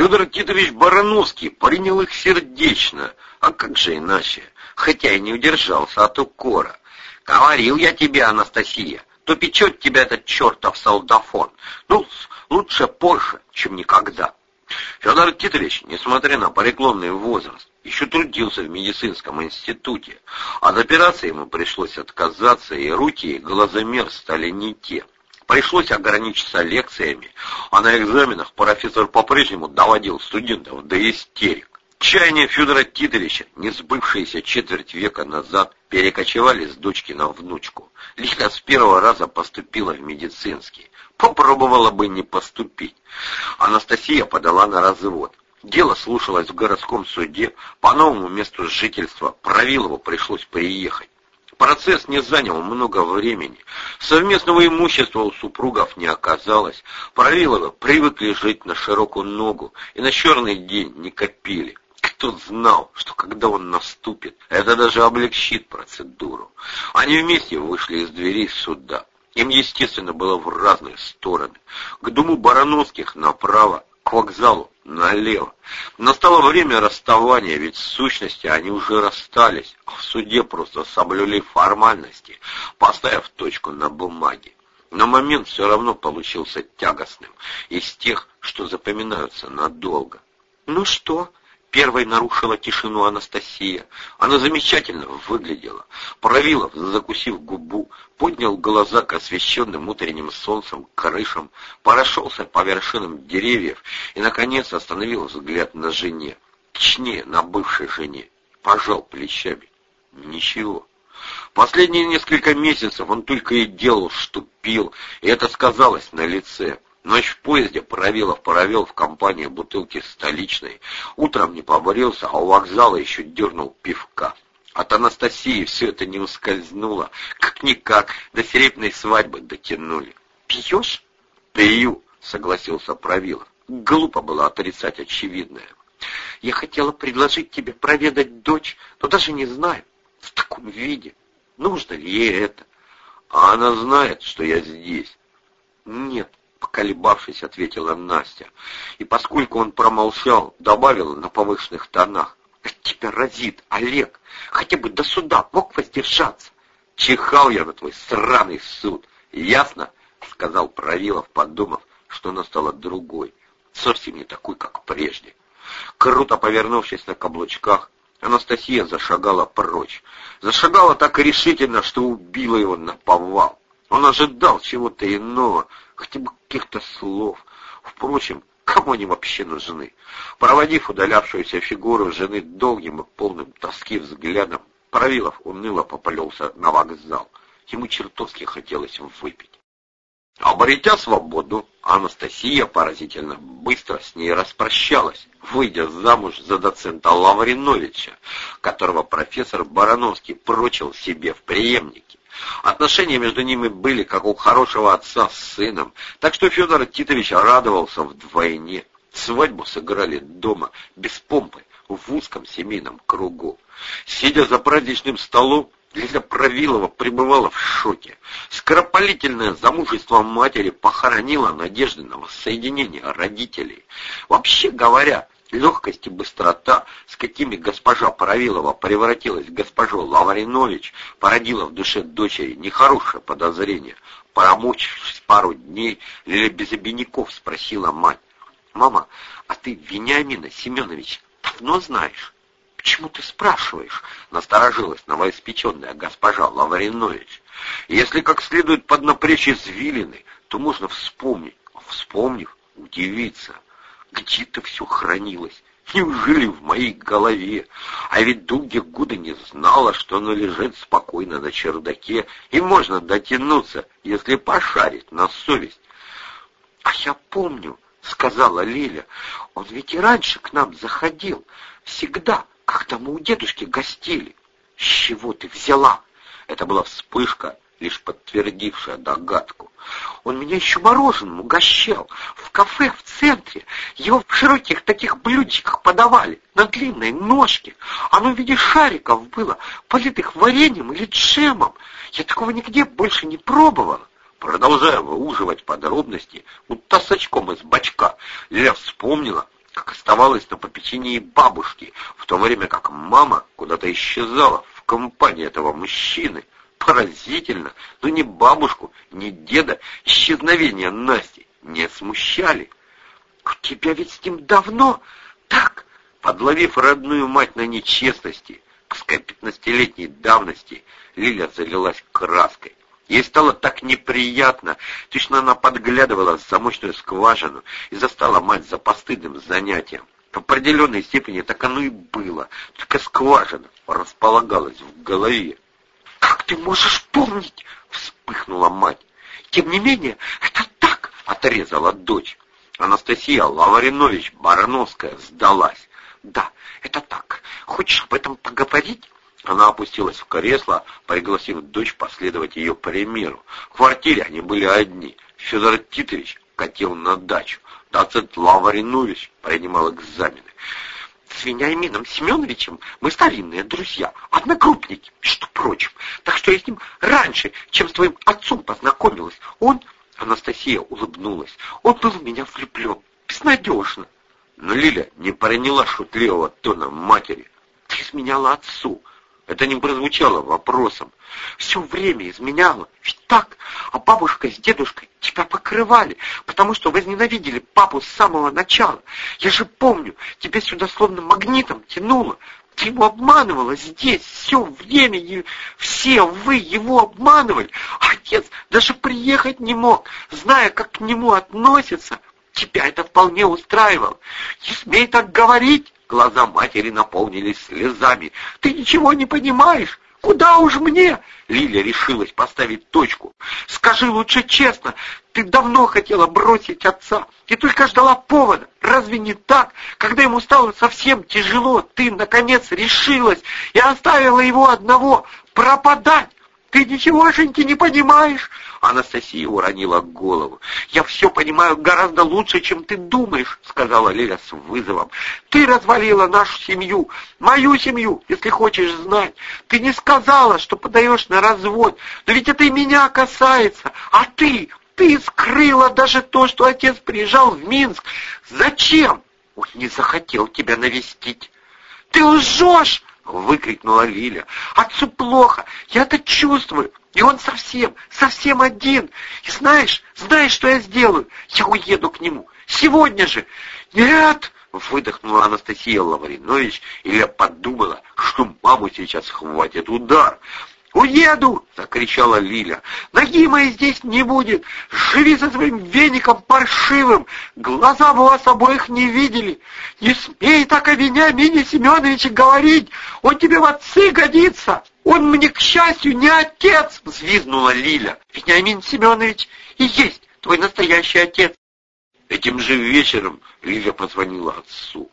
Федор Титович Барановский принял их сердечно, а как же иначе, хотя и не удержался от укора. «Говорил я тебе, Анастасия, то печет тебя этот чертов солдафон. Ну, лучше позже, чем никогда». Федор Титович, несмотря на преклонный возраст, еще трудился в медицинском институте. От операции ему пришлось отказаться, и руки, и глазомер стали не те. Пришлось ограничиться лекциями, а на экзаменах профессор по-прежнему доводил студентов до истерик. Чаяния Федора Титовича, не сбывшиеся четверть века назад, перекочевали с дочки на внучку. Лиля с первого раза поступила в медицинский. Попробовала бы не поступить. Анастасия подала на развод. Дело слушалось в городском суде, по новому месту жительства Правилову пришлось приехать. Процесс не занял много времени. Совместного имущества у супругов не оказалось. Правиловы привыкли жить на широкую ногу и на черный день не копили. Кто знал, что когда он наступит, это даже облегчит процедуру. Они вместе вышли из дверей суда. Им, естественно, было в разные стороны. К дому Барановских направо, к вокзалу налево. Настало время расставания, ведь в сущности они уже расстались, а в суде просто соблюли формальности, поставив точку на бумаге. Но момент все равно получился тягостным, из тех, что запоминаются надолго. «Ну что?» Первой нарушила тишину Анастасия. Она замечательно выглядела. Правилов, закусив губу, поднял глаза к освещенным утренним солнцем крышам, прошелся по вершинам деревьев и, наконец, остановил взгляд на жене, точнее, на бывшей жене. Пожал плечами. Ничего. Последние несколько месяцев он только и делал, что пил, и это сказалось на лице. Ночь в поезде Паравелов провел в компании бутылки столичной. Утром не поборился, а у вокзала еще дернул пивка. От Анастасии все это не ускользнуло. Как-никак, до серебряной свадьбы дотянули. «Пьешь?» «Пью», — согласился Правилов. Глупо было отрицать очевидное. «Я хотела предложить тебе проведать дочь, но даже не знаю, в таком виде, нужно ли ей это. А она знает, что я здесь?» «Нет, поколебавшись, ответила Настя. И поскольку он промолчал, добавила на повышенных тонах. Тебя разит, Олег. Хотя бы до суда мог воздержаться. Чихал я на твой сраный суд. Ясно? Сказал Правилов, подумав, что она стала другой. Совсем не такой, как прежде. Круто повернувшись на каблучках, Анастасия зашагала прочь. Зашагала так решительно, что убила его на повал. Он ожидал чего-то иного, хотя бы каких-то слов. Впрочем, кому они вообще нужны? Проводив удалявшуюся фигуру жены долгим и полным тоски взглядом, Правилов уныло пополелся на вокзал. Ему чертовски хотелось выпить. Обретя свободу, Анастасия поразительно быстро с ней распрощалась, выйдя замуж за доцента Лавриновича, которого профессор Барановский прочил себе в преемнике. Отношения между ними были, как у хорошего отца с сыном, так что Федор Титович радовался вдвойне. Свадьбу сыграли дома, без помпы, в узком семейном кругу. Сидя за праздничным столом, Лиза Правилова пребывала в шоке. Скоропалительное замужество матери похоронило надежды на воссоединение родителей. Вообще говоря, Легкость и быстрота, с какими госпожа Паравилова превратилась в госпожу Лавринович, породила в душе дочери нехорошее подозрение. Промучившись пару дней, Лиля без обиняков спросила мать, «Мама, а ты Вениамина Семенович давно знаешь?» «Почему ты спрашиваешь?» — насторожилась новоиспеченная госпожа Лавринович. «Если как следует поднапрячь извилины, то можно вспомнить, вспомнив, удивиться». Где-то все хранилось. Неужели в моей голове? А ведь долгие годы не знала, что оно лежит спокойно на чердаке, и можно дотянуться, если пошарить на совесть. — А я помню, — сказала Лиля, — он ведь и раньше к нам заходил, всегда, когда мы у дедушки гостили. — С чего ты взяла? Это была вспышка, лишь подтвердившая догадку. Он меня еще мороженым угощал. В кафе в центре. Его в широких таких блюдечках подавали, на длинной ножке. Оно в виде шариков было, политых вареньем или джемом. Я такого нигде больше не пробовала. Продолжая выуживать подробности, будто с очком из бачка, Леля вспомнила, как оставалась на попечении бабушки, в то время как мама куда-то исчезала в компании этого мужчины. Поразительно, но ни бабушку, ни деда исчезновения Насти не смущали. «У тебя ведь с ним давно так?» Подловив родную мать на нечестности, к пятнадцатилетней давности, Лиля залилась краской. Ей стало так неприятно, точно она подглядывала в замочную скважину и застала мать за постыдным занятием. В определенной степени так оно и было, только скважина располагалась в голове. «Как ты можешь помнить?» — вспыхнула мать. «Тем не менее, это так!» — отрезала дочь. Анастасия Лавринович Барановская сдалась. «Да, это так. Хочешь об этом поговорить?» Она опустилась в кресло, пригласив дочь последовать ее примеру. В квартире они были одни. Федор Титович катил на дачу. Доцент Лавринович принимал экзамены. С Вениамином Семеновичем мы старинные друзья, одногруппники, между прочим. Так что я с ним раньше, чем с твоим отцом познакомилась. Он, Анастасия улыбнулась, он был в меня влюблен, безнадежно. Но Лиля не приняла шутливого тона матери. Ты изменяла отцу. Это не прозвучало вопросом. Все время изменяла. Ведь так. А бабушка с дедушкой тебя покрывали, потому что возненавидели папу с самого начала. Я же помню, тебя сюда словно магнитом тянуло. Ты его обманывала здесь все время, все вы его обманывали. Отец даже приехать не мог, зная, как к нему относятся. Тебя это вполне устраивало. Не смей так говорить. Глаза матери наполнились слезами. «Ты ничего не понимаешь! Куда уж мне?» Лиля решилась поставить точку. «Скажи лучше честно, ты давно хотела бросить отца и только ждала повода. Разве не так? Когда ему стало совсем тяжело, ты, наконец, решилась и оставила его одного пропадать. Ты ничегошеньки не понимаешь!» Анастасия уронила голову. «Я все понимаю гораздо лучше, чем ты думаешь», — сказала Лиля с вызовом. «Ты развалила нашу семью, мою семью, если хочешь знать. Ты не сказала, что подаешь на развод, но ведь это и меня касается. А ты, ты скрыла даже то, что отец приезжал в Минск. Зачем? Он не захотел тебя навестить. Ты лжешь!» — выкрикнула Лиля. «Отцу плохо, я это чувствую, и он совсем, совсем один. И знаешь, знаешь, что я сделаю? Я уеду к нему. Сегодня же!» «Нет!» — выдохнула Анастасия Лавринович, и я подумала, что маму сейчас хватит удар. «Уеду!» — закричала Лиля. «Ноги моей здесь не будет! Живи со своим веником паршивым! Глаза бы вас обоих не видели! Не смей так о Вениамине Семеновиче говорить! Он тебе в отцы годится! Он мне, к счастью, не отец!» — взвизгнула Лиля. «Вениамин Семенович и есть твой настоящий отец!» Этим же вечером Лиля позвонила отцу.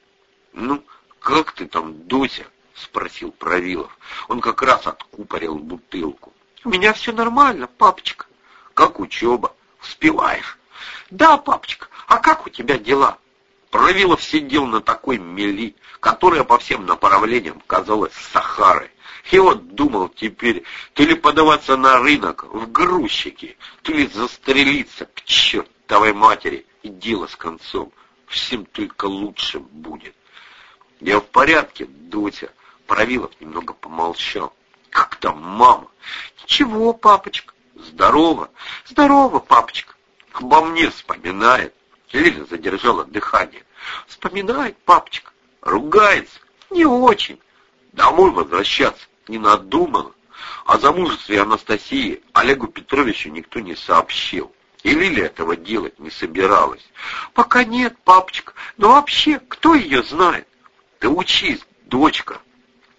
«Ну, как ты там, Дуся?» — спросил Правилов. Он как раз откупорил бутылку. — У меня все нормально, папочка. — Как учеба? Успеваешь? — Да, папочка. А как у тебя дела? Правилов сидел на такой мели, которая по всем направлениям казалась Сахарой. И вот думал теперь, то ли подаваться на рынок в грузчики, то ли застрелиться к чертовой матери, и дело с концом. Всем только лучше будет. Я в порядке, Дотя, Правилов немного помолчал. «Как там мама?» «Ничего, папочка». «Здорово?» «Здорово, папочка». «Обо мне вспоминает». Лиля задержала дыхание. «Вспоминает, папочка». «Ругается?» «Не очень». «Домой возвращаться не надумала». О замужестве Анастасии Олегу Петровичу никто не сообщил. И Лиля этого делать не собиралась. «Пока нет, папочка. Но вообще, кто ее знает?» «Ты учись, дочка»,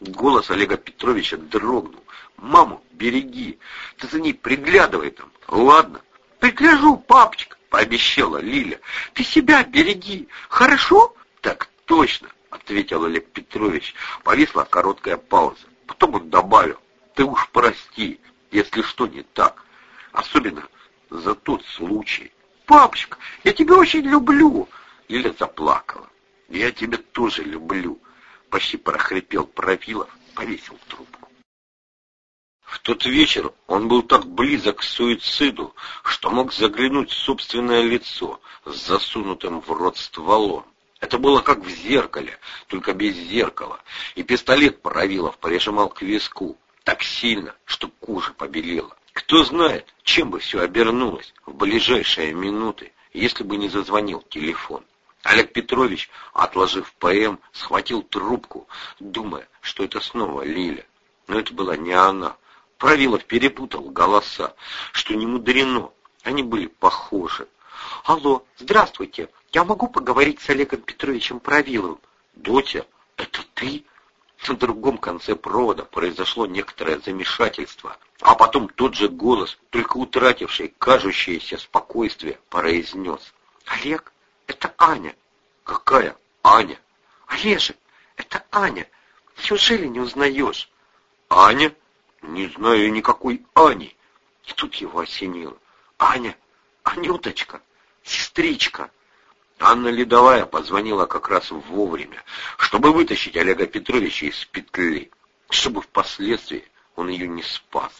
Голос Олега Петровича дрогнул. «Маму береги, ты за ней приглядывай там, ладно?» «Пригляжу, папочка», — пообещала Лиля. «Ты себя береги, хорошо?» «Так точно», — ответил Олег Петрович. Повисла короткая пауза. Потом он добавил. «Ты уж прости, если что не так. Особенно за тот случай». «Папочка, я тебя очень люблю!» Лиля заплакала. «Я тебя тоже люблю», — почти прохрипел Правилов, повесил трубку. В тот вечер он был так близок к суициду, что мог заглянуть в собственное лицо с засунутым в рот стволом. Это было как в зеркале, только без зеркала, и пистолет Паравилов прижимал к виску так сильно, что кожа побелела. Кто знает, чем бы все обернулось в ближайшие минуты, если бы не зазвонил телефон. Олег Петрович, отложив ПМ, схватил трубку, думая, что это снова Лиля. Но это была не она. Правилов перепутал голоса, что не мудрено. Они были похожи. «Алло, здравствуйте. Я могу поговорить с Олегом Петровичем Правиловым?» «Дотя, это ты?» На другом конце провода произошло некоторое замешательство, а потом тот же голос, только утративший кажущееся спокойствие, произнес. «Олег, это Аня». «Какая Аня?» «Олежек, это Аня. Неужели не узнаешь?» «Аня? Не знаю никакой Ани». И тут его осенило. «Аня, Анюточка, сестричка». Анна Ледовая позвонила как раз вовремя, чтобы вытащить Олега Петровича из петли, чтобы впоследствии он ее не спас.